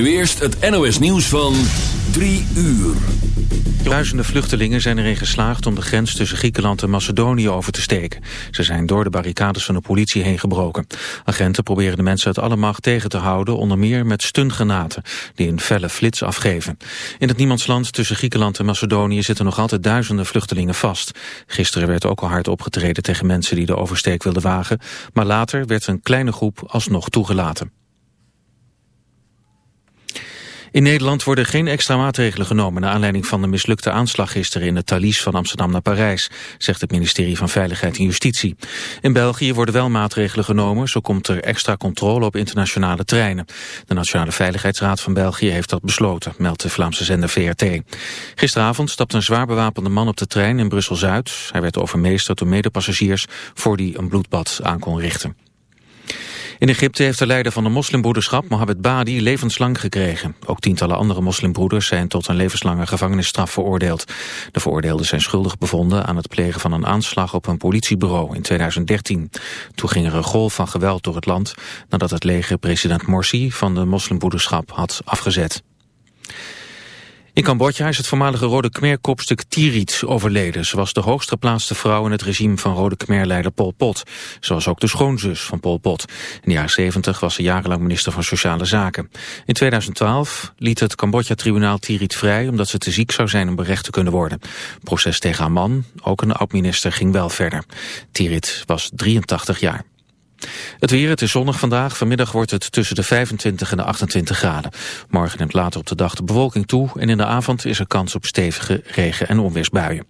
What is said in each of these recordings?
nu eerst het NOS nieuws van 3 uur. Duizenden vluchtelingen zijn erin geslaagd om de grens tussen Griekenland en Macedonië over te steken. Ze zijn door de barricades van de politie heen gebroken. Agenten proberen de mensen uit alle macht tegen te houden, onder meer met stungranaten, die een felle flits afgeven. In het niemandsland tussen Griekenland en Macedonië zitten nog altijd duizenden vluchtelingen vast. Gisteren werd ook al hard opgetreden tegen mensen die de oversteek wilden wagen, maar later werd een kleine groep alsnog toegelaten. In Nederland worden geen extra maatregelen genomen... naar aanleiding van de mislukte aanslag gisteren in het Thalys van Amsterdam naar Parijs... zegt het ministerie van Veiligheid en Justitie. In België worden wel maatregelen genomen... zo komt er extra controle op internationale treinen. De Nationale Veiligheidsraad van België heeft dat besloten... meldt de Vlaamse zender VRT. Gisteravond stapte een zwaar bewapende man op de trein in Brussel-Zuid. Hij werd overmeesterd door medepassagiers... voor die een bloedbad aan kon richten. In Egypte heeft de leider van de moslimbroederschap, Mohammed Badi, levenslang gekregen. Ook tientallen andere moslimbroeders zijn tot een levenslange gevangenisstraf veroordeeld. De veroordeelden zijn schuldig bevonden aan het plegen van een aanslag op een politiebureau in 2013. Toen ging er een golf van geweld door het land nadat het leger president Morsi van de moslimbroederschap had afgezet. In Cambodja is het voormalige Rode Khmer-kopstuk Tirit overleden. Ze was de hoogst geplaatste vrouw in het regime van Rode Khmer-leider Pol Pot. Zoals ook de schoonzus van Pol Pot. In de jaren 70 was ze jarenlang minister van Sociale Zaken. In 2012 liet het Cambodja-tribunaal Tirit vrij... omdat ze te ziek zou zijn om berecht te kunnen worden. Proces tegen haar man, ook een oud-minister, ging wel verder. Tirit was 83 jaar. Het weer, het is zonnig vandaag. Vanmiddag wordt het tussen de 25 en de 28 graden. Morgen neemt later op de dag de bewolking toe... en in de avond is er kans op stevige regen- en onweersbuien.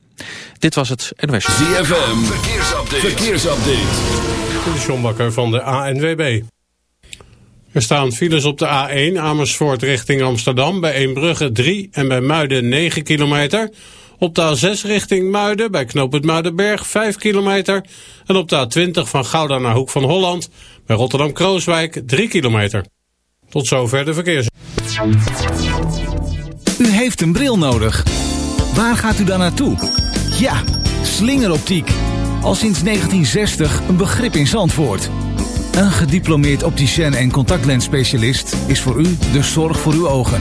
Dit was het NOS. ZFM, verkeersupdate. verkeersupdate. De Sjombakker van de ANWB. Er staan files op de A1 Amersfoort richting Amsterdam... bij Eembrugge 3 en bij Muiden 9 kilometer... Op de A6 richting Muiden bij knooppunt Muidenberg 5 kilometer. En op de A20 van Gouda naar Hoek van Holland bij Rotterdam-Krooswijk 3 kilometer. Tot zover de verkeers. U heeft een bril nodig. Waar gaat u dan naartoe? Ja, slingeroptiek. Al sinds 1960 een begrip in Zandvoort. Een gediplomeerd opticien en contactlensspecialist is voor u de zorg voor uw ogen.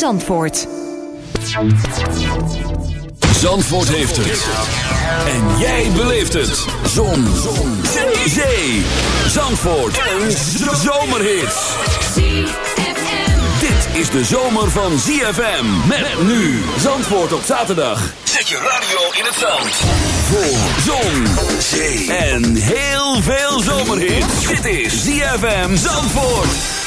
Zandvoort. Zandvoort heeft het. En jij beleeft het. Zon. Zon. Zee. Zandvoort. Een zomerhit. Dit is de zomer van ZFM. Met nu. Zandvoort op zaterdag. Zet je radio in het zand. Voor zon, zee en heel veel zomerhit. Dit is ZFM Zandvoort.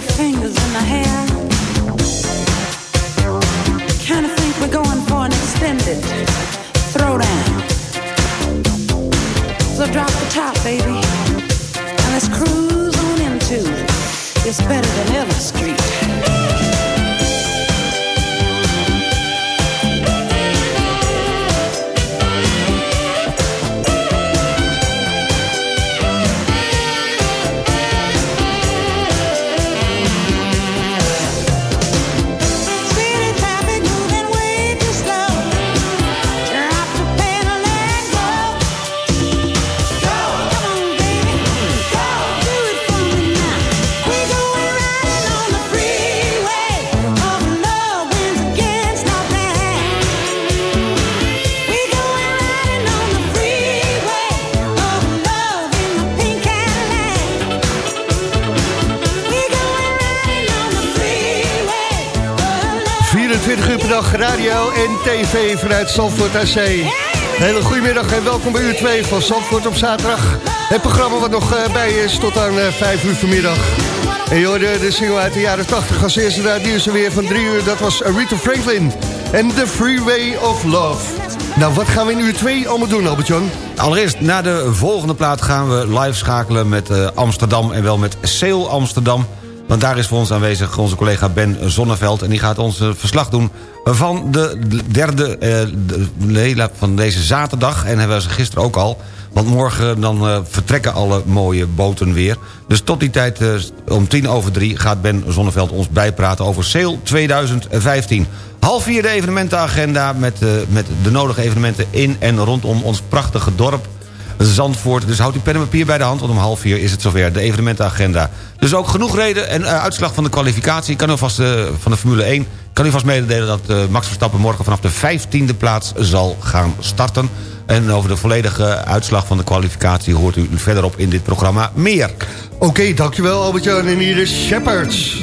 your fingers in my hair. Tv vanuit Zandvoort AC. Hele goedemiddag en welkom bij uur 2 van Zandvoort op zaterdag. Het programma wat nog eh, bij is tot aan 5 eh, uur vanmiddag. En hoorde de single uit de jaren 80 als eerste daar er weer van 3 uur. Dat was Rita Franklin en The Freeway of Love. Nou, wat gaan we in uur 2 allemaal doen, Albert-Jan? Allereerst, na de volgende plaat gaan we live schakelen met uh, Amsterdam... en wel met Sale Amsterdam. Want daar is voor ons aanwezig onze collega Ben Zonneveld... en die gaat ons verslag doen van de derde uh, van deze zaterdag. En hebben ze gisteren ook al. Want morgen dan uh, vertrekken alle mooie boten weer. Dus tot die tijd, uh, om tien over drie... gaat Ben Zonneveld ons bijpraten over Sail 2015. Half vier de evenementenagenda met, met de nodige evenementen in en rondom ons prachtige dorp. Zandvoort. Dus houd uw pen en papier bij de hand, want om half vier is het zover. De evenementenagenda. Dus ook genoeg reden en uh, uitslag van de kwalificatie. kan u vast uh, van de Formule 1 kan u vast mededelen dat uh, Max Verstappen morgen vanaf de 15e plaats zal gaan starten. En over de volledige uitslag van de kwalificatie hoort u verderop in dit programma meer. Oké, dankjewel Albert-Jan en hier Shepherds.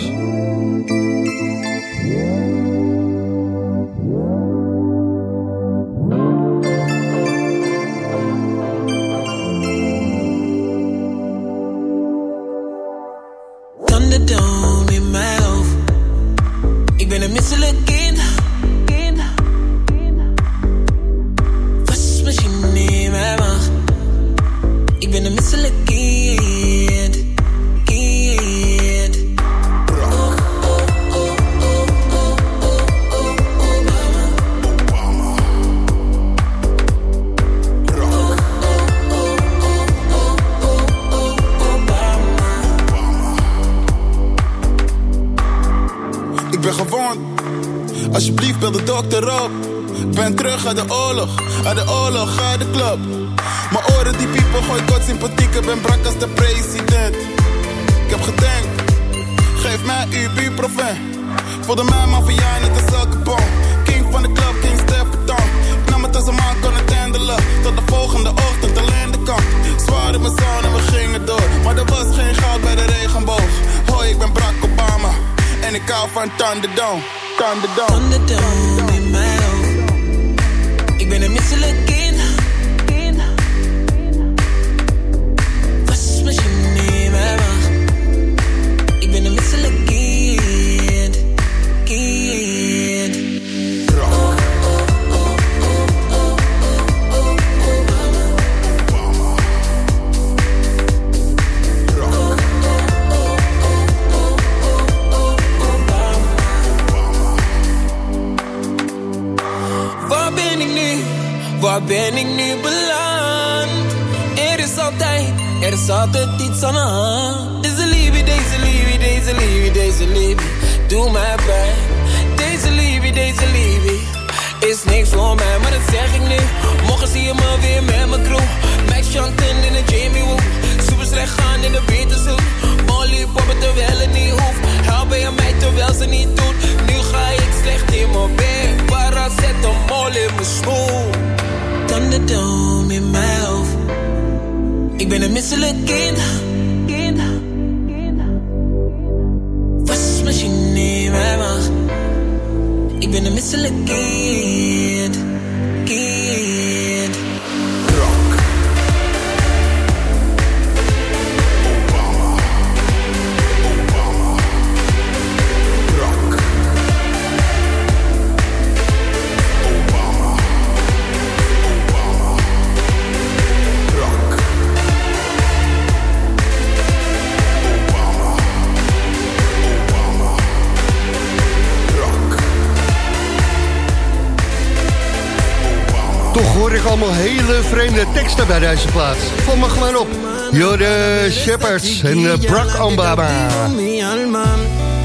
Teksten bij deze plaats. Val me gewoon op. Jode Shepherds en uh, Obama. Mi alma,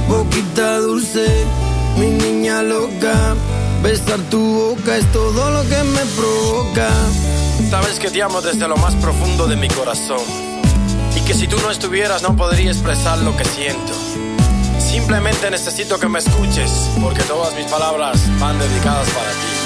boquita dulce, mi niña loca. Besar tu boca es todo lo que me provoca. Sabes que te amo desde lo más profundo de mi corazón. Y que si tú no estuvieras no podría expresar lo que siento. Simplemente necesito que me escuches, porque todas mis palabras van dedicadas para ti.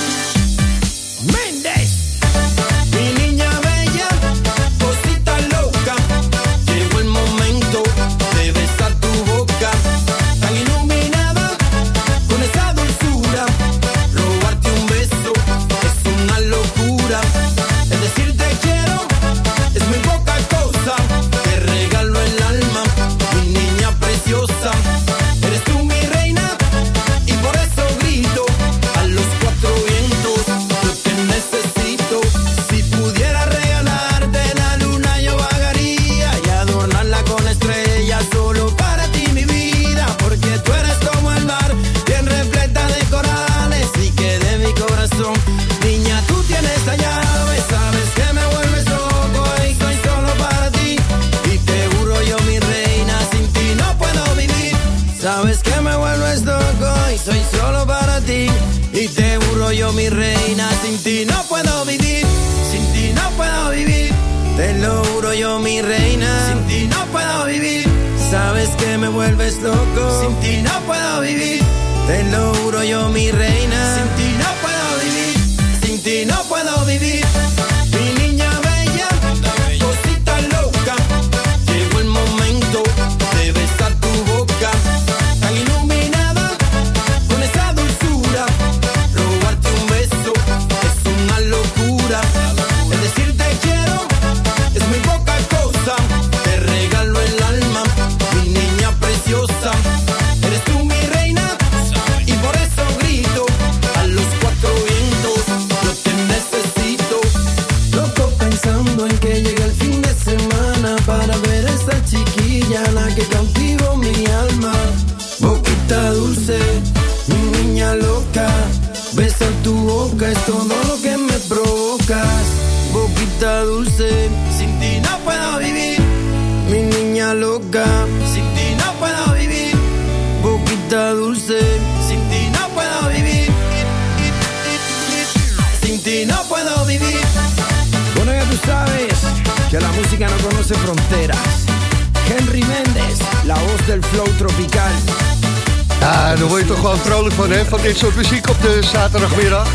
Dit soort muziek op de zaterdagmiddag.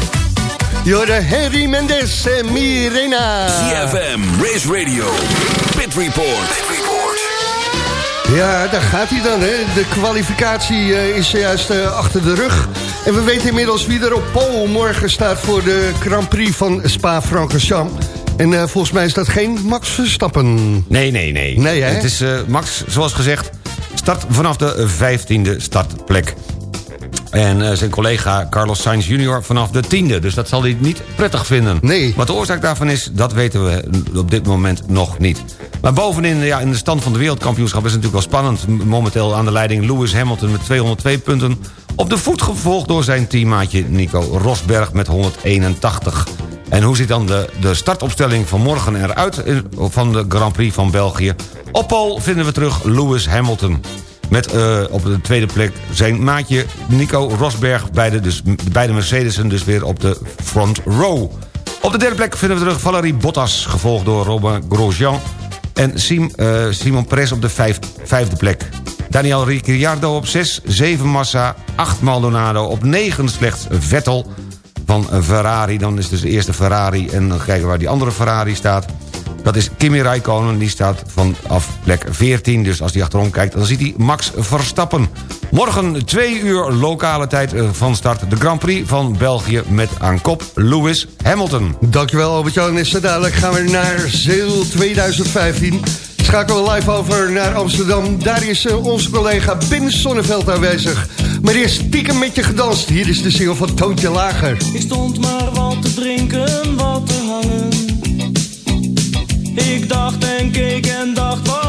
Jorde Henry Mendes en Mirena. CFM, Race Radio, Pit Report. Ja, daar gaat hij dan. Hè. De kwalificatie uh, is juist uh, achter de rug. En we weten inmiddels wie er op pol morgen staat... voor de Grand Prix van Spa-Francorchamps. En uh, volgens mij is dat geen Max Verstappen. Nee, nee, nee. nee hè? Het is Max, zoals gezegd, start vanaf de 15e startplek. En uh, zijn collega Carlos Sainz jr. vanaf de tiende. Dus dat zal hij niet prettig vinden. Nee. Wat de oorzaak daarvan is, dat weten we op dit moment nog niet. Maar bovenin ja, in de stand van de wereldkampioenschap is het natuurlijk wel spannend. Momenteel aan de leiding Lewis Hamilton met 202 punten. Op de voet gevolgd door zijn teammaatje Nico Rosberg met 181. En hoe ziet dan de, de startopstelling van morgen eruit van de Grand Prix van België? Op pol vinden we terug Lewis Hamilton. Met uh, op de tweede plek zijn maatje Nico Rosberg. Beide, dus, beide Mercedes'en dus weer op de front row. Op de derde plek vinden we terug Valerie Bottas. Gevolgd door Robin Grosjean. En Sim, uh, Simon Perez op de vijf, vijfde plek. Daniel Ricciardo op 6, 7 Massa, 8 Maldonado. Op 9 slechts Vettel van Ferrari. Dan is dus de eerste Ferrari en dan kijken waar die andere Ferrari staat. Dat is Kimi Räikkönen, die staat vanaf plek 14. Dus als hij achterom kijkt, dan ziet hij Max Verstappen. Morgen twee uur lokale tijd eh, van start de Grand Prix van België... met aan kop Lewis Hamilton. Dankjewel Albert-Jan. Is zo dadelijk gaan we naar Zeel 2015 schakelen we live over naar Amsterdam. Daar is uh, onze collega Ben Sonneveld aanwezig. Maar eerst stiekem met je gedanst. Hier is de single van Toontje Lager. Ik stond maar wat te drinken, wat te hangen. Ik dacht en keek en dacht waarom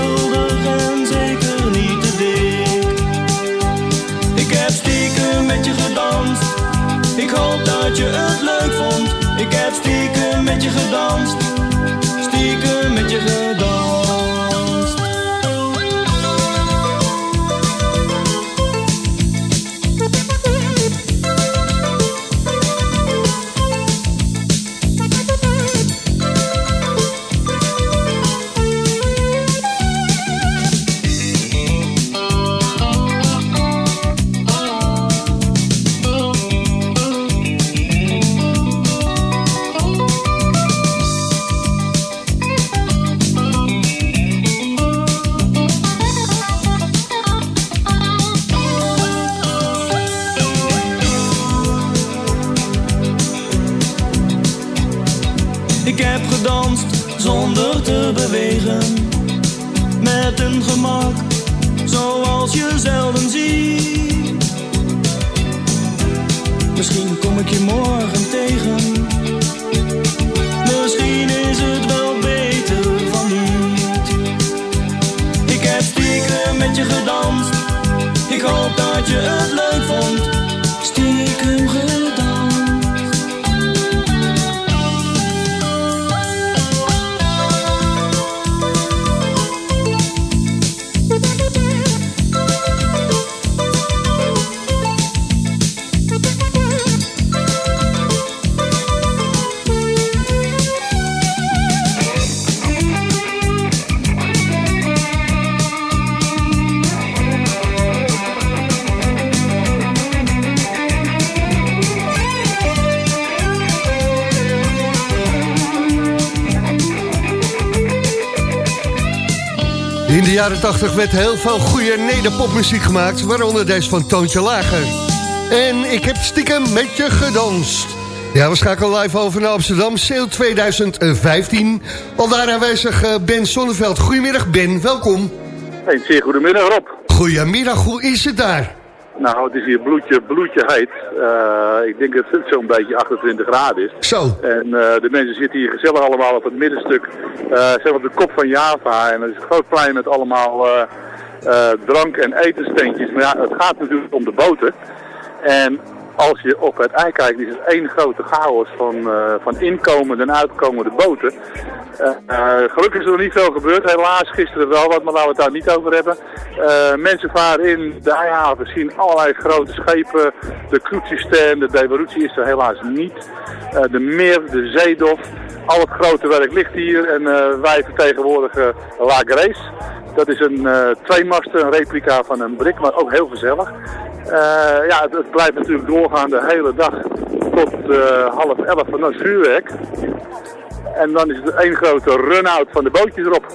In de jaren 80 werd heel veel goede nederpopmuziek gemaakt, waaronder deze van Toontje Lager. En ik heb stiekem met je gedanst. Ja, we schakelen live over naar Amsterdam, Sale 2015. Al daar aanwezig eh, Ben Sonneveld. Goedemiddag Ben, welkom. Hey, zeer goedemiddag Rob. Goedemiddag, hoe is het daar? Nou, het is hier bloedje, bloedje heet. Eh, ik denk dat het zo'n beetje 28 graden is. Zo. En eh, de mensen zitten hier gezellig allemaal op het middenstuk. eh zeg op de kop van Java. En het is een groot plein met allemaal drank- en etensteentjes. Maar ja, het gaat natuurlijk om de boten. En als je op het ei kijkt, is het één grote chaos van, eh, van inkomende en uitkomende boten. Eh, eh, gelukkig is er nog niet veel gebeurd. Helaas gisteren wel wat, maar laten we het daar niet over hebben. Mensen varen in de eihaven, zien allerlei grote schepen. De Kroetsysteem, de Devarutie is er helaas niet. De Meer, de Zeedof, al het grote werk ligt hier. En wij vertegenwoordigen La Grace. Dat is een uh, tweemaster, een replica van een brik, maar ook heel gezellig. Ja, het, het, blijft natuurlijk doorgaan de hele dag tot uh, half elf van het vuurwerk. En dan is het één grote run-out van de bootjes erop.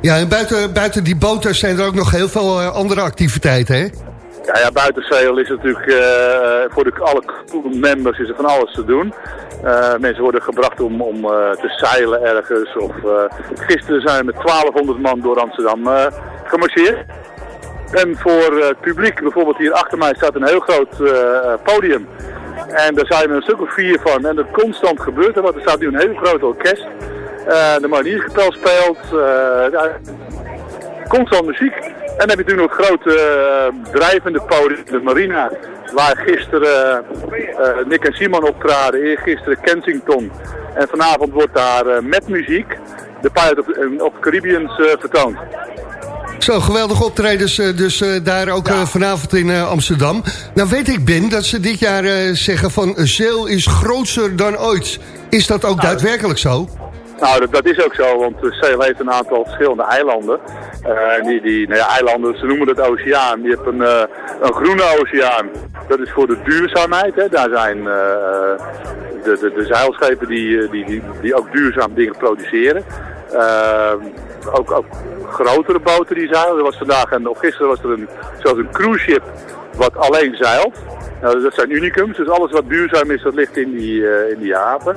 Ja, en buiten, buiten die boten zijn er ook nog heel veel uh, andere activiteiten, hè? Ja, ja buiten Zeil is natuurlijk uh, voor de, alle members is er van alles te doen. Uh, mensen worden gebracht om, om uh, te zeilen ergens. Of, gisteren zijn we met 1200 man door Amsterdam gemarcheerd. En voor het publiek, bijvoorbeeld hier achter mij staat een heel groot podium. En daar zijn er een stuk of vier van. En dat constant gebeurt er wat. Er staat nu een heel groot orkest. de maniergepel speelt. Constant muziek. En dan heb je natuurlijk nog grote drijvende podium, de marina. Waar gisteren Nick en Simon optraden, eergisteren Kensington. En vanavond wordt daar met muziek de Pirate of, of Caribbeans vertoond. Zo, geweldige optredens dus daar ook ja. vanavond in Amsterdam. Nou weet ik, Ben, dat ze dit jaar zeggen van Zeel is groter dan ooit. Is dat ook nou, daadwerkelijk zo? Nou, dat, dat, is ook zo, want Zeel heeft een aantal verschillende eilanden. Uh, die, die nou ja, eilanden, ze noemen het oceaan. Je hebt een, uh, een groene oceaan. Dat is voor de duurzaamheid. Hè. Daar zijn uh, de, de, de, zeilschepen die, die, die, die ook duurzaam dingen produceren. Ehm, ook, ook grotere boten die zijn. Er was vandaag en of gisteren was er een, zelfs een cruise ship wat alleen zeilt. Nou, dat zijn unicums, dus alles wat duurzaam is, dat ligt in die, eh, in die haven.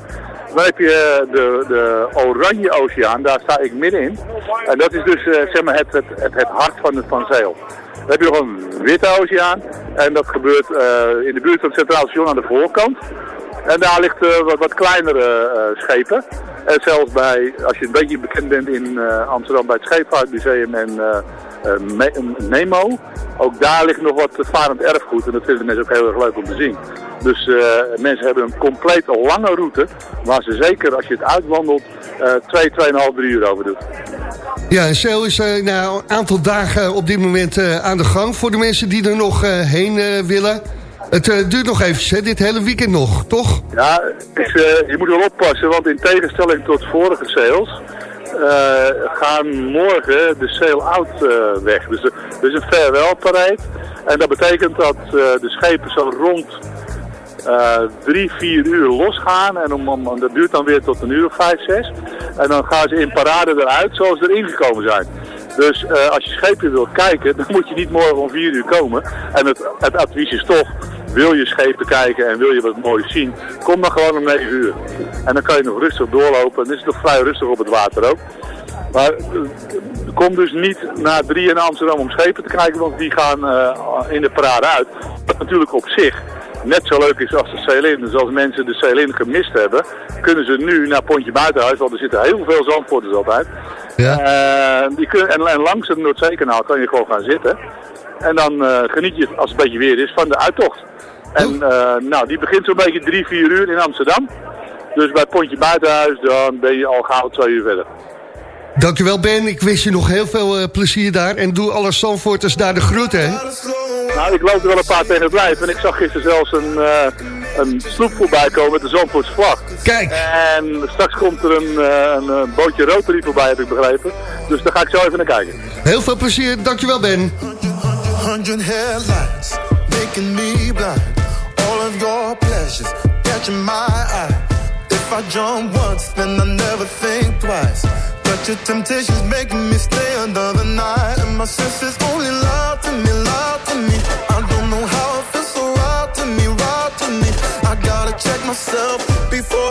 Dan heb je de, de Oranje Oceaan, daar sta ik middenin. En dat is dus eh, zeg maar het, het, het, hart van, het, van zeil. Dan heb je nog een Witte Oceaan en dat gebeurt eh, in de buurt van Centraal Station aan de voorkant. En daar ligt wat, wat kleinere schepen. Zelfs bij, als je een beetje bekend bent in uh, Amsterdam bij het Scheepvaartmuseum en Nemo, ook daar ligt nog wat varend erfgoed. En dat vinden mensen ook heel erg leuk om te zien. Dus mensen hebben een compleet lange route, waar ze zeker als je het uitwandelt, 2, 2,5, 3 uur over doet. Ja, en Sail is uh, nou, een aantal dagen op dit moment uh, aan de gang voor de mensen die er nog uh, heen willen. Het duurt nog even, hè, dit hele weekend nog, toch? Ja, is, je moet wel oppassen, want in tegenstelling tot vorige sales gaan morgen de sail-out weg. Dus er is een farewell parade. En dat betekent dat de schepen zo rond uh, drie, vier uur losgaan. En om, dat duurt dan weer tot een uur of vijf, zes. En dan gaan ze in parade eruit zoals ze erin gekomen zijn. Dus als je schepen wil kijken, dan moet je niet morgen om vier uur komen. En het, het advies is toch, wil je schepen kijken en wil je wat moois zien, kom dan gewoon om 9 uur. En dan kan je nog rustig doorlopen. En dan is het nog vrij rustig op het water ook. Maar uh, kom dus niet naar drie in Amsterdam om schepen te kijken, want die gaan uh, in de parade uit. Dat natuurlijk op zich net zo leuk is als de Ceylin. Dus als mensen de Ceylin gemist hebben, kunnen ze nu naar Pontje Buitenhuis, want er zitten heel veel zandvoorters altijd. Ja. Uh, die kunnen, en, en, langs het Noordzeekanaal kan je gewoon gaan zitten. En dan uh, geniet je, als het een beetje weer is, van de uittocht. En uh, nou, die begint zo'n beetje drie, vier uur in Amsterdam. Dus bij Pontje Buitenhuis, dan ben je al gauw twee uur verder. Dankjewel Ben, ik wens je nog heel veel uh, plezier daar. En doe alle Zandvoorters daar de groeten? Nou, ik loop er wel een paar tegen het lijf. En ik zag gisteren zelfs een, uh, een sloep voorbij komen met de Zandvoortse vlag. Kijk! En straks komt er een, uh, een, een bootje Rotary voorbij, heb ik begrepen. Dus daar ga ik zo even naar kijken. Heel veel plezier, dankjewel Ben. 100 headlights, making me blind. All of your pleasures, catching my eye. If I jump once, then I never think twice. But your temptation's making me stay another night. And my senses only lie to me, lie to me. I don't know how it feels so right to me, right to me. I gotta check myself before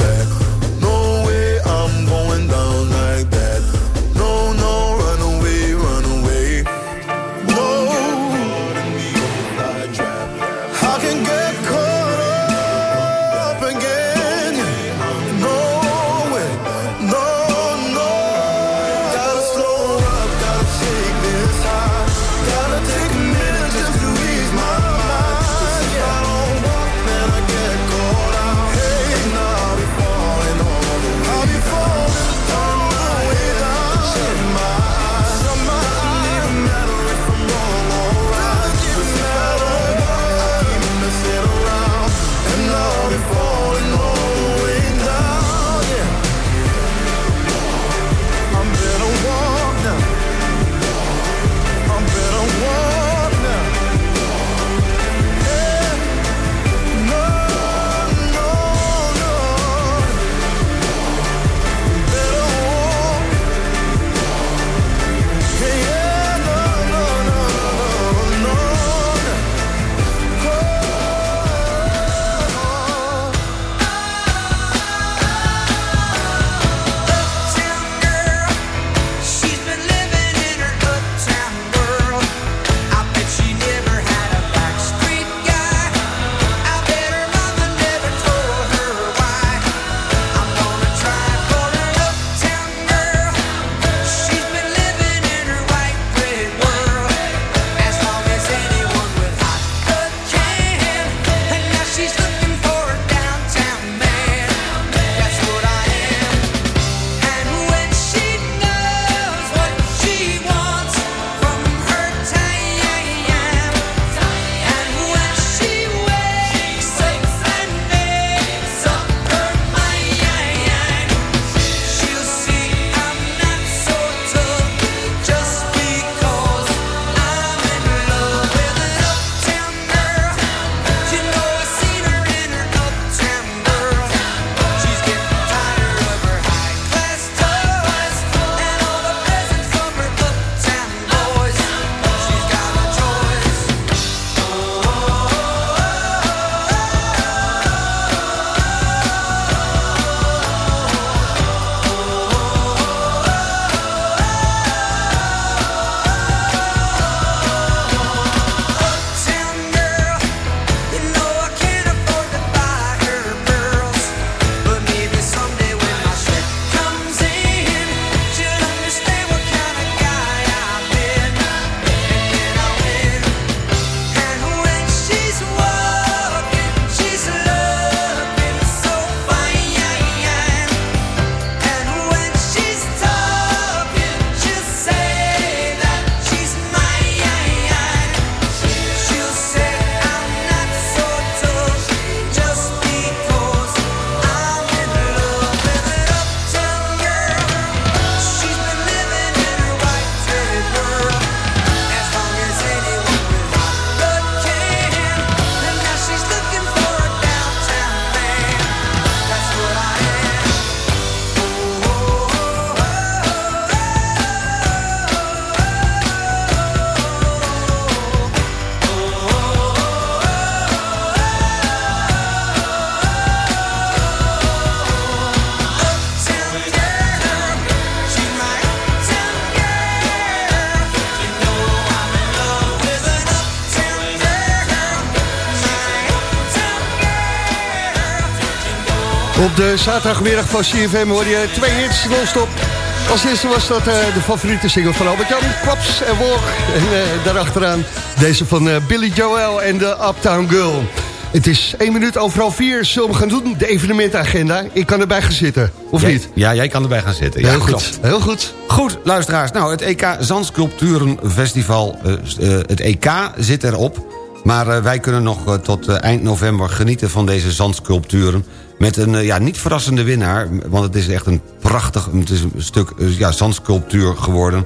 Op de zaterdagmiddag van CFM hoor je twee hits non-stop. Als eerste was dat uh, de favoriete single van Albert-Jan, Kwaps en Walk. En uh, daarachteraan deze van uh, Billy Joel en de Uptown Girl. Het is één minuut overal vier. Zullen we gaan doen? De evenementagenda. Ik kan erbij gaan zitten, of jij, niet? Ja, jij kan erbij gaan zitten. Ja, heel goed. Heel goed. Goed, luisteraars. Nou, het EK Zandsculpturenfestival, het EK zit erop. Maar wij kunnen nog tot eind november genieten van deze zandsculpturen... Met een ja, niet verrassende winnaar, want het is echt een prachtig het is een stuk ja, zandsculptuur geworden.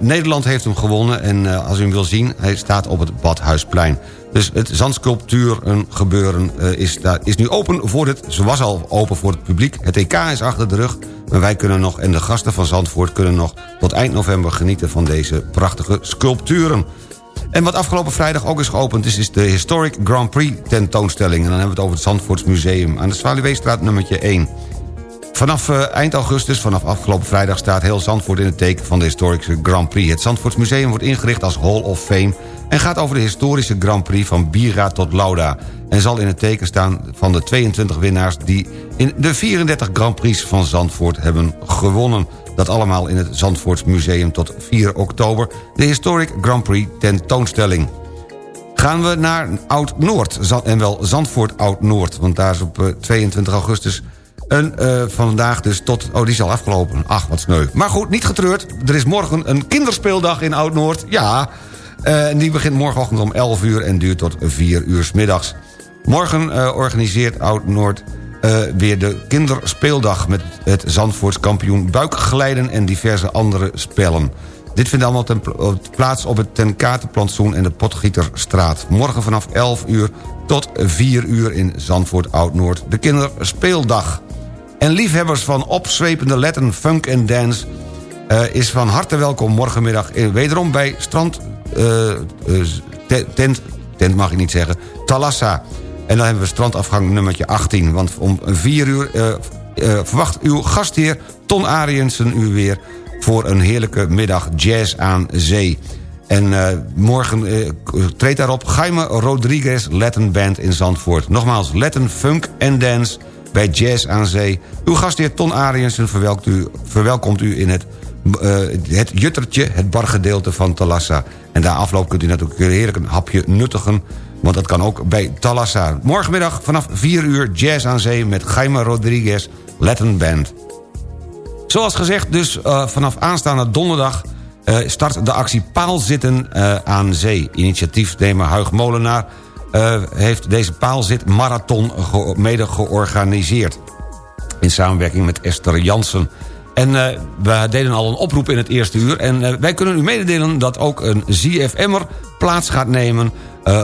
Nederland heeft hem gewonnen en als u hem wil zien, hij staat op het Badhuisplein. Dus het zandsculptuur een gebeuren uh, is, is nu open voor het... Ze was al open voor het publiek. Het EK is achter de rug. Maar wij kunnen nog, en de gasten van Zandvoort kunnen nog... tot eind november genieten van deze prachtige sculpturen. En wat afgelopen vrijdag ook is geopend is, is de Historic Grand Prix tentoonstelling. En dan hebben we het over het Zandvoorts Museum aan de Zwaluweestraat nummertje 1. Vanaf uh, eind augustus, vanaf afgelopen vrijdag... staat heel Zandvoort in het teken van de historische Grand Prix. Het Zandvoorts Museum wordt ingericht als Hall of Fame... en gaat over de historische Grand Prix van Bira tot Lauda... en zal in het teken staan van de 22 winnaars... die in de 34 Grand Prix van Zandvoort hebben gewonnen. Dat allemaal in het Zandvoorts Museum tot 4 oktober... de Historic Grand Prix tentoonstelling. Gaan we naar Oud-Noord, en wel Zandvoort Oud-Noord... want daar is op 22 augustus een, uh, vandaag dus tot... Oh, die is al afgelopen. Ach, wat sneu. Maar goed, niet getreurd. Er is morgen een kinderspeeldag in Oud-Noord. Ja, en die begint morgenochtend om 11 uur en duurt tot 4 uur s middags. Morgen organiseert Oud-Noord weer de kinderspeeldag... met het Zandvoorts kampioen buikglijden en diverse andere spellen. Dit vindt allemaal ten plaats op het Ten Katenplantsoen en de Potgieterstraat. Morgen vanaf 11 uur tot 4 uur in Zandvoort Oud-Noord. De kinderspeeldag. En liefhebbers van opzwepende letten, funk en dance... Uh, is van harte welkom morgenmiddag wederom bij Strand... Tent, tent mag ik niet zeggen, Talassa. En dan hebben we strandafgang nummertje 18. Want om 4 uur verwacht uw gastheer Ton Ariensen u weer... voor een heerlijke middag jazz aan zee. En uh, morgen treedt daarop Jaime Rodriguez Latin Band in Zandvoort. Nogmaals, Latin Funk en Dance bij Jazz aan Zee. Uw gastheer Ton Ariensen u, verwelkomt u in het, het juttertje, het bargedeelte van Talassa. En daar afloop kunt u natuurlijk heerlijk een hapje nuttigen... want dat kan ook bij Talassa. Morgenmiddag vanaf 4 uur Jazz aan Zee met Jaime Rodriguez Latin Band. Zoals gezegd, dus vanaf aanstaande donderdag uh, start de actie Paalzitten uh, aan Zee. Initiatiefnemer Huig Molenaar heeft deze paalzit marathon ge mede georganiseerd. In samenwerking met Esther Jansen. En we deden al een oproep in het eerste uur. En wij kunnen u mededelen dat ook een ZFM'er plaats gaat nemen...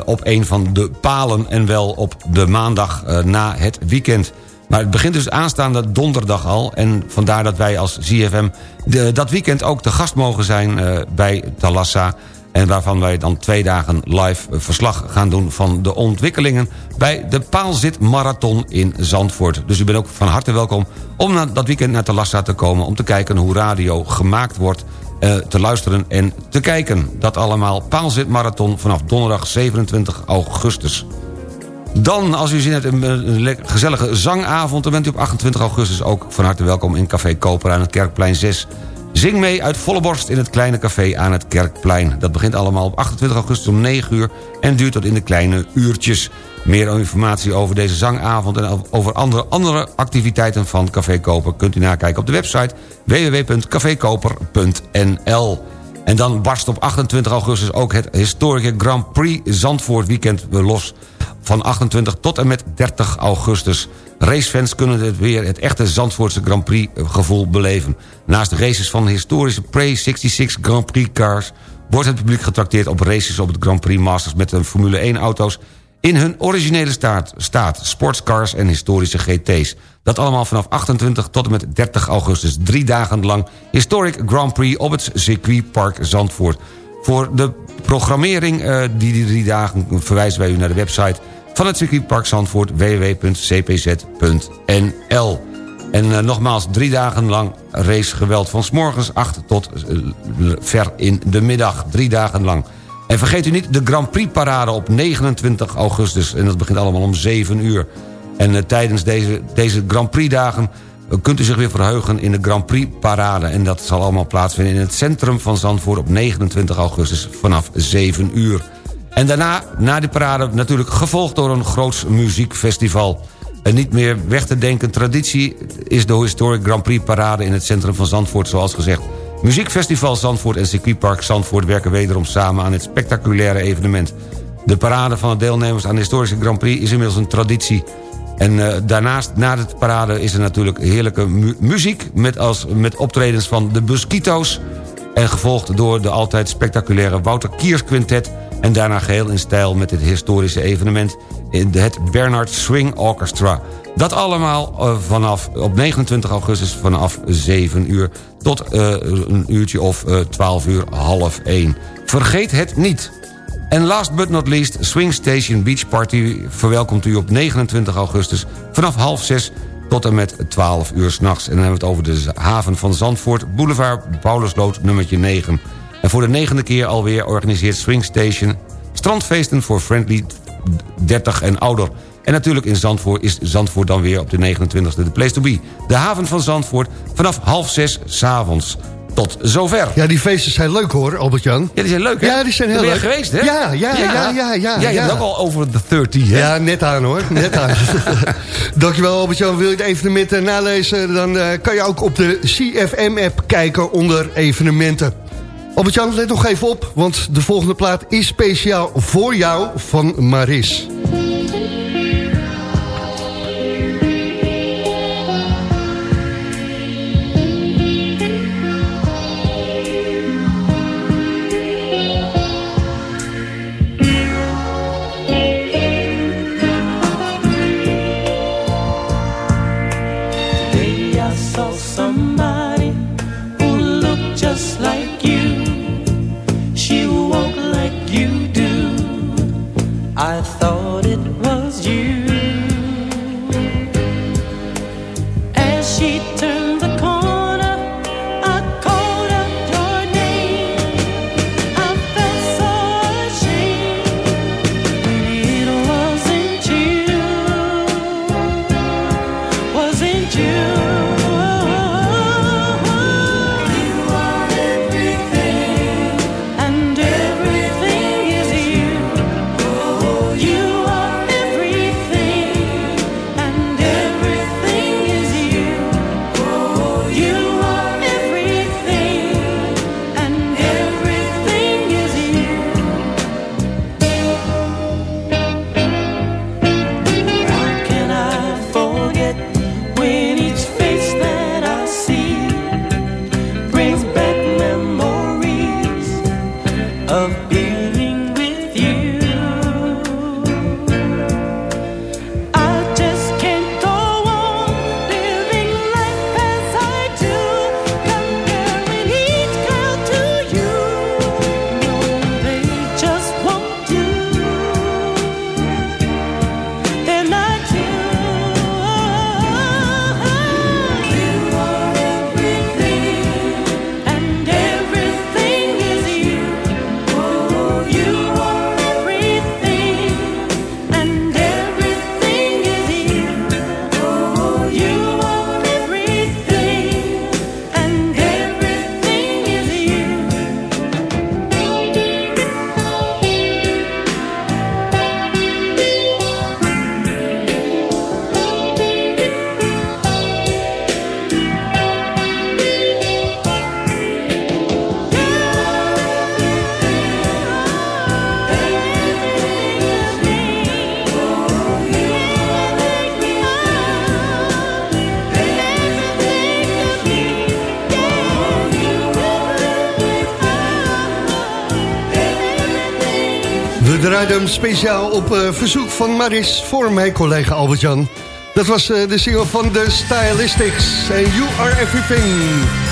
op een van de palen en wel op de maandag na het weekend... Maar het begint dus aanstaande donderdag al. En vandaar dat wij als ZFM de, dat weekend ook te gast mogen zijn uh, bij Talassa. En waarvan wij dan twee dagen live verslag gaan doen van de ontwikkelingen... bij de Paalzit Marathon in Zandvoort. Dus u bent ook van harte welkom om dat weekend naar Talassa te komen... om te kijken hoe radio gemaakt wordt, te luisteren en te kijken. Dat allemaal Paalzit Marathon vanaf donderdag 27 augustus. Dan, als u zin hebt in een gezellige zangavond... dan bent u op 28 augustus ook van harte welkom in Café Koper aan het Kerkplein 6. Zing mee uit volle borst in het kleine café aan het Kerkplein. Dat begint allemaal op 28 augustus om 9 uur... en duurt tot in de kleine uurtjes. Meer informatie over deze zangavond... en over andere, andere activiteiten van Café Koper... kunt u nakijken op de website www.cafekoper.nl. En dan barst op 28 augustus ook het historische Grand Prix Zandvoort weekend los van 28 tot en met 30 augustus. Racefans kunnen het weer het echte Zandvoortse Grand Prix gevoel beleven. Naast races van historische Pre-66 Grand Prix cars... wordt het publiek getrakteerd op races op het Grand Prix Masters... met de Formule 1-auto's in hun originele staat, staat, sportscars en historische GT's. Dat allemaal vanaf 28 tot en met 30 augustus. Drie dagen lang Historic Grand Prix op het circuitpark Zandvoort. Voor de programmering uh, die die drie dagen verwijzen wij u naar de website van het circuitpark Zandvoort www.cpz.nl. En uh, nogmaals, drie dagen lang racegeweld van morgens 8 tot uh, ver in de middag. Drie dagen lang. En vergeet u niet de Grand Prix parade op 29 augustus. En dat begint allemaal om 7 uur. En uh, tijdens deze, deze Grand Prix dagen kunt u zich weer verheugen in de Grand Prix parade. En dat zal allemaal plaatsvinden in het centrum van Zandvoort op 29 augustus vanaf 7 uur. En daarna, na die parade, natuurlijk gevolgd door een groots muziekfestival. Een niet meer weg te denken traditie is de Historic Grand Prix parade in het centrum van Zandvoort, zoals gezegd. Muziekfestival Zandvoort en circuitpark Zandvoort werken wederom samen aan het spectaculaire evenement. De parade van de deelnemers aan de historische Grand Prix is inmiddels een traditie. En uh, daarnaast, na de parade, is er natuurlijk heerlijke mu muziek... Met, als, met optredens van de Busquito's... en gevolgd door de altijd spectaculaire Wouter Kiers Quintet... en daarna geheel in stijl met het historische evenement... het Bernard Swing Orchestra. Dat allemaal uh, vanaf op 29 augustus vanaf 7 uur... tot uh, een uurtje of 12 uur, half 1. Vergeet het niet! En last but not least, Swing Station Beach Party verwelkomt u op 29 augustus vanaf half 6 tot en met 12 uur s'nachts. En dan hebben we het over de haven van Zandvoort, boulevard Paulusloot nummertje 9. En voor de negende keer alweer organiseert Swing Station strandfeesten voor Friendly 30 en ouder. En natuurlijk in Zandvoort is Zandvoort dan weer op de 29e de place to be. De haven van Zandvoort vanaf half zes s'avonds tot zover. Ja, die feesten zijn leuk hoor, Albert-Jan. Ja, die zijn leuk hè? Ja, die zijn heel ben leuk. geweest hè? Ja, ja, ja, ja. ja, ja, ja je bent ook al over de 30 hè? Ja, net aan hoor, net aan. Dankjewel Albert-Jan. Wil je het evenement nalezen, dan uh, kan je ook op de CFM-app kijken onder evenementen. Albert-Jan, let nog even op, want de volgende plaat is speciaal voor jou van Maris. Draaide speciaal op uh, verzoek van Maris voor mijn collega Albert-Jan. Dat was uh, de single van The Stylistics en You Are Everything.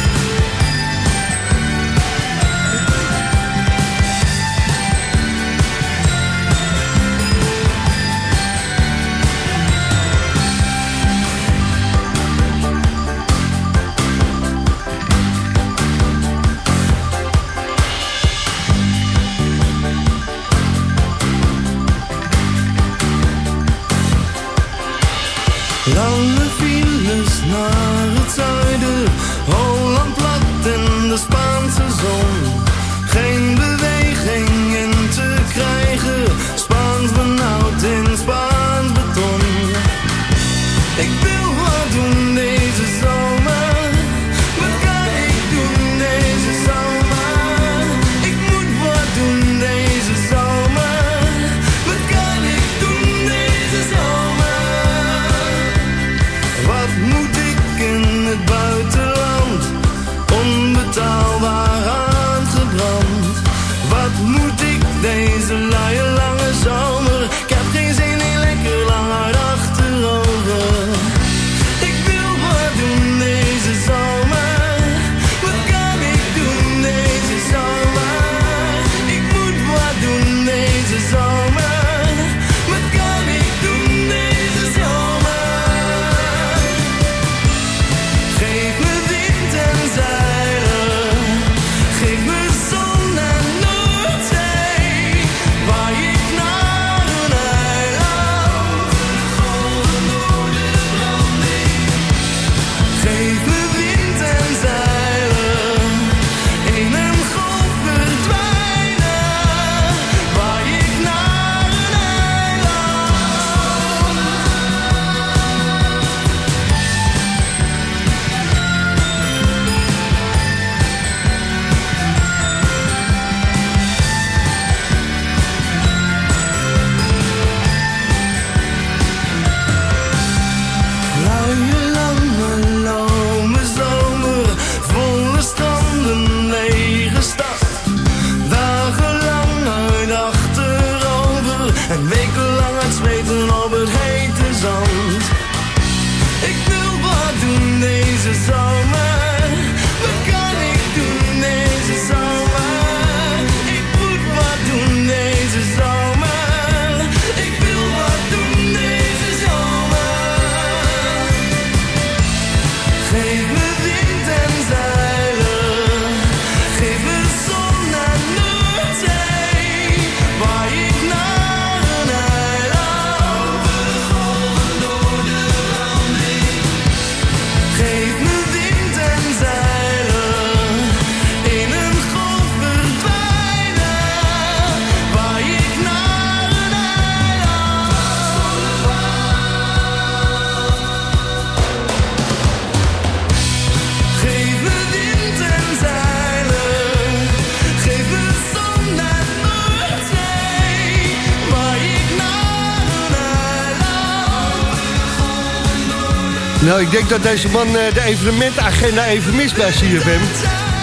Nou, ik denk dat deze man eh, de evenementagenda even mist bij CFM.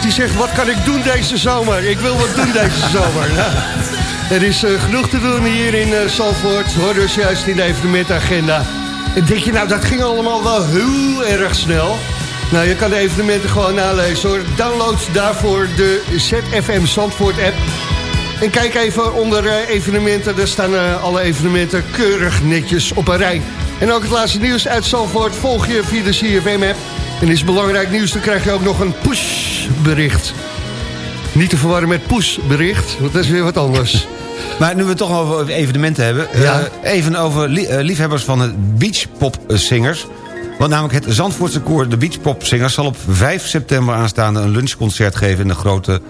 Die zegt, wat kan ik doen deze zomer? Ik wil wat doen deze zomer. Nou, er is eh, genoeg te doen hier in Salford. Hoor dus juist in de evenementagenda. En denk je, nou, dat ging allemaal wel heel erg snel. Nou, je kan de evenementen gewoon nalezen hoor. Download daarvoor de ZFM Zandvoort app. En kijk even onder eh, evenementen. Daar staan eh, alle evenementen keurig netjes op een rij. En ook het laatste nieuws uit Zandvoort volg je via de CFM-app. En is belangrijk nieuws, dan krijg je ook nog een push-bericht. Niet te verwarren met push-bericht, want dat is weer wat anders. Maar nu we het toch over evenementen hebben... Ja. eh, even over eh, liefhebbers van het beachpopzingers. Want namelijk het Zandvoortse koor de beachpopzingers... zal op 5 september aanstaande een lunchconcert geven... in de grote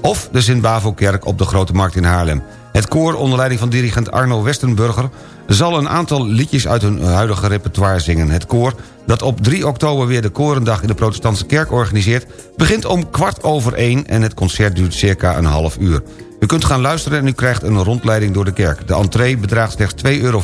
of de Sint-Bavo-kerk op de Grote Markt in Haarlem. Het koor, onder leiding van dirigent Arno Westenburger... zal een aantal liedjes uit hun huidige repertoire zingen. Het koor, dat op 3 oktober weer de Korendag in de Protestantse Kerk organiseert... begint om kwart over één en het concert duurt circa een half uur. U kunt gaan luisteren en u krijgt een rondleiding door de kerk. De entree bedraagt slechts 2,50 euro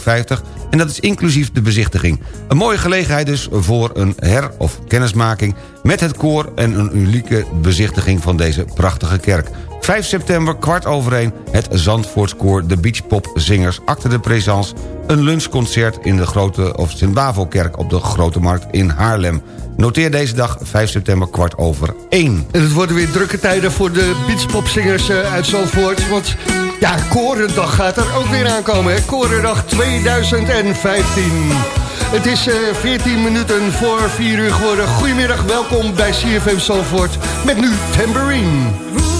en dat is inclusief de bezichtiging. Een mooie gelegenheid dus voor een her- of kennismaking met het koor... en een unieke bezichtiging van deze prachtige kerk. 5 september, kwart over één, het Zandvoortskoor de Beachpopzingers... acte de présence, een lunchconcert in de grote of Sint-Bavo-kerk... op de Grote Markt in Haarlem. Noteer deze dag, 5 september, kwart over één. En het worden weer drukke tijden voor de beachpopzingers eh, uit Zandvoort. Want ja, Korendag gaat er ook weer aankomen. Hè? Korendag 2015. Het is eh 14 minuten voor 4 uur geworden. Goedemiddag, welkom bij CFM Zandvoort. Met nu Tambourine.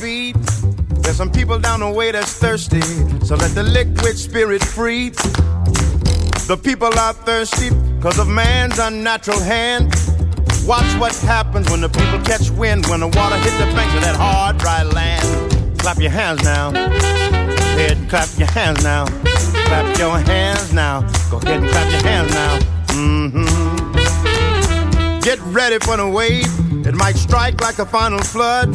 Beat. There's some people down the way that's thirsty, so let the liquid spirit free. The people are thirsty because of man's unnatural hand. Watch what happens when the people catch wind, when the water hits the banks of that hard, dry land. Clap your hands now. Go ahead and clap your hands now. Clap your hands now. Go ahead and clap your hands now. Mm-hmm. Get ready for the wave. It might strike like a final flood.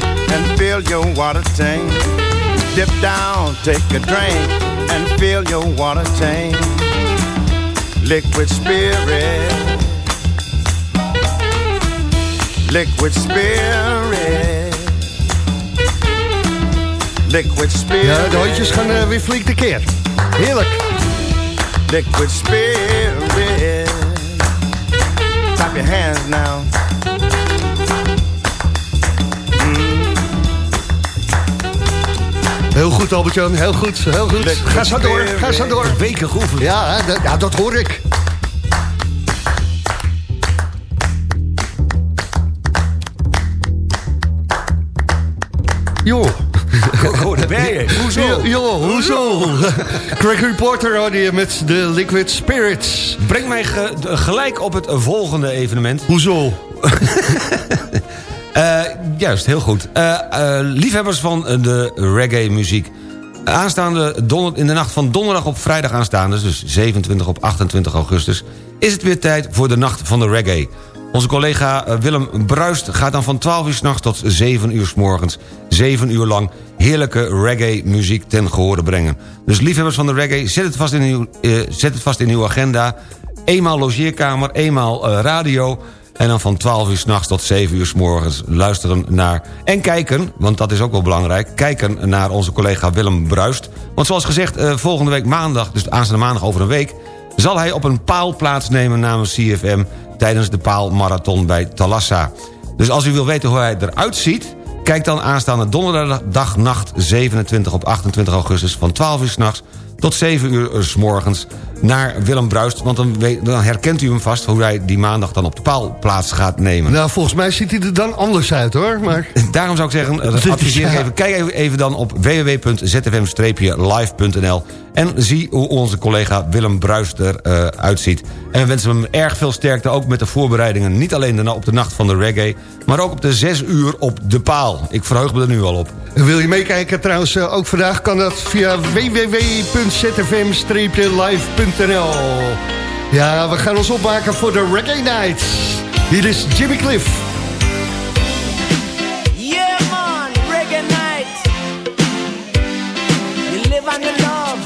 and fill your water tank. Dip down, take a drink and fill your water tank. Liquid spirit. Liquid spirit. Liquid spirit. Ja, de hondjes gaan eh, weer flink tekeer. Heerlijk. Liquid spirit. Clap your hands now. Goed, Albert-Jan. Heel goed, heel goed. Ga zo door, ga zo door. Weken geoefend. Ja, dat, ja, dat hoor ik. Joh. Daar ben je. Hoezo? Jo, joh, hoezo? Craig Reporter hoorde je met de Liquid Spirits. Breng mij ge- gelijk op het volgende evenement. Hoezo? Eh, juist, heel goed. Eh, eh, liefhebbers van de reggae-muziek. Aanstaande in de nacht van donderdag op vrijdag aanstaande... dus 27 op 28 augustus... is het weer tijd voor de Nacht van de Reggae. Onze collega eh, Willem Bruist gaat dan van 12 uur s'nachts tot 7 uur s morgens... 7 uur lang heerlijke reggae-muziek ten gehore brengen. Dus liefhebbers van de reggae, zet het vast in uw, eh, zet het vast in uw agenda. Eenmaal logeerkamer, eenmaal eh, radio... En dan van 12 uur s'nachts tot 7 uur s morgens luisteren naar... en kijken, want dat is ook wel belangrijk... kijken naar onze collega Willem Bruist. Want zoals gezegd, eh, volgende week maandag... dus aanstaande maandag over een week... zal hij op een paal plaatsnemen namens CFM... tijdens de paalmarathon bij Talassa. Dus als u wil weten hoe hij eruit ziet... kijk dan aanstaande donderdagnacht 27 op 28 augustus... van 12 uur s'nachts tot 7 uur s morgens naar Willem Bruist. Want dan, weet- dan herkent u hem vast hoe hij die maandag dan op de paal plaats gaat nemen. Nou, volgens mij ziet hij er dan anders uit, hoor. Maar... Daarom zou ik zeggen, eh, adviseer ik even, kijk even, even dan op www.zfm-live.nl... en zie hoe onze collega Willem Bruist eruit uitziet. En we wensen hem erg veel sterkte, ook met de voorbereidingen... niet alleen op de nacht van de reggae... maar ook op de 6 uur op de paal. Ik verheug me er nu al op. Wil je meekijken trouwens, eh, ook vandaag kan dat via www.zfm-live.nl. Ja, we gaan ons opmaken voor de Reggae Night. Hier is Jimmy Cliff. Yeah man, Reggae Night. You live on the love.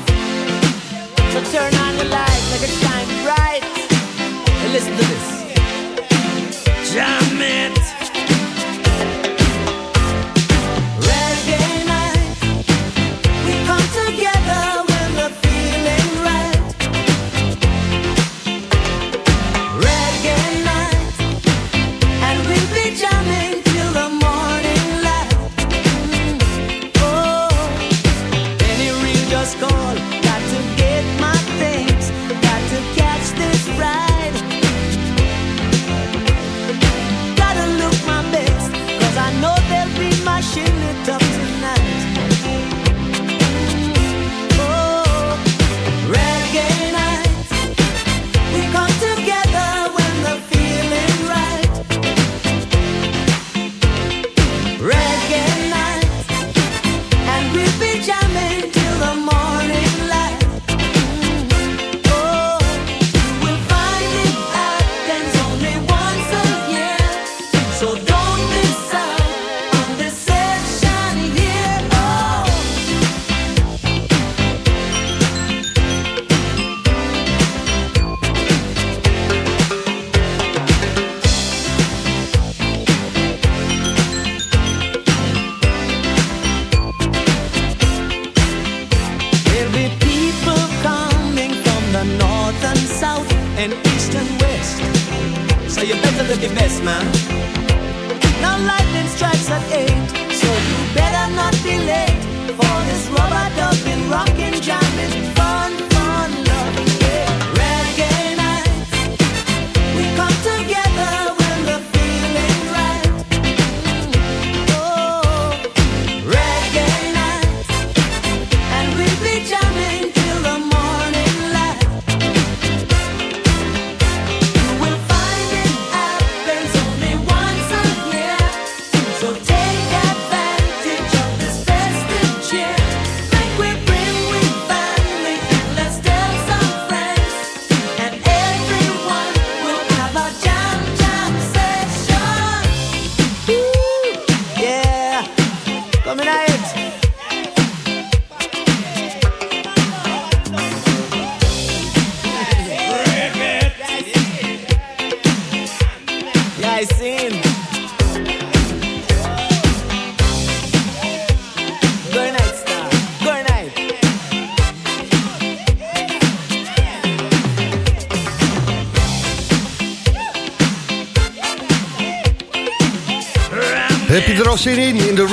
So turn on the lights, make it shine bright. And listen to this. Jam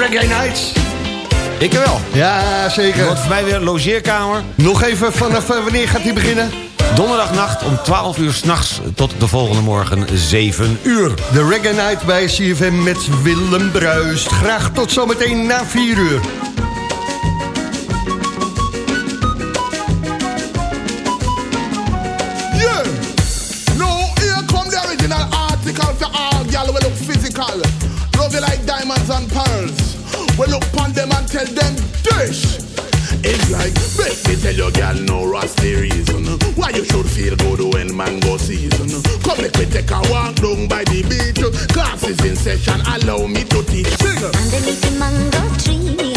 Reggae Nights. Ik wel. Ja, zeker. Wordt voor mij weer logeerkamer. Nog even, vanaf eh, wanneer gaat die beginnen? Donderdagnacht om 12 uur s'nachts tot de volgende morgen 7 uur. De Reggae Night bij CFM met Willem Bruist. Graag tot zometeen na 4 uur. season. Come make me take a walk down by the beach. Classes in session, allow me to teach. Underneath the mango tree.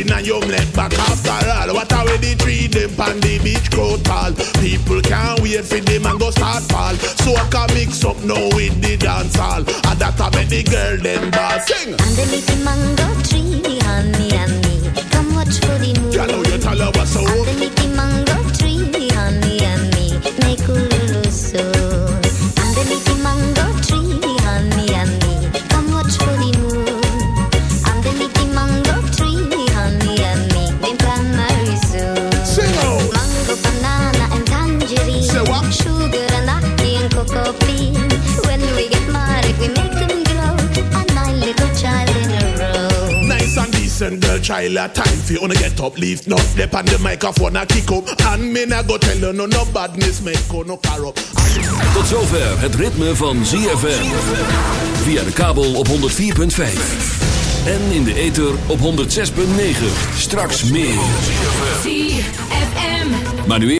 in a young leg back after all. What are we the tree them pan the beach grow tall? People can't wait for them and go start fall. So I can mix up now with the dance hall. And that's how many the girl them ball sing. And the mango tree, honey and me. Come watch for the moon. You know you tell her what's so. Child, a time for you to get up, leave no step on the microphone, a kick up. And me na go tell you no, no badness, make you no car up. Tot zover het ritme van ZFM. Via de kabel op 104.5. En in de ether op 106.9. Straks meer. ZFM. Maar nu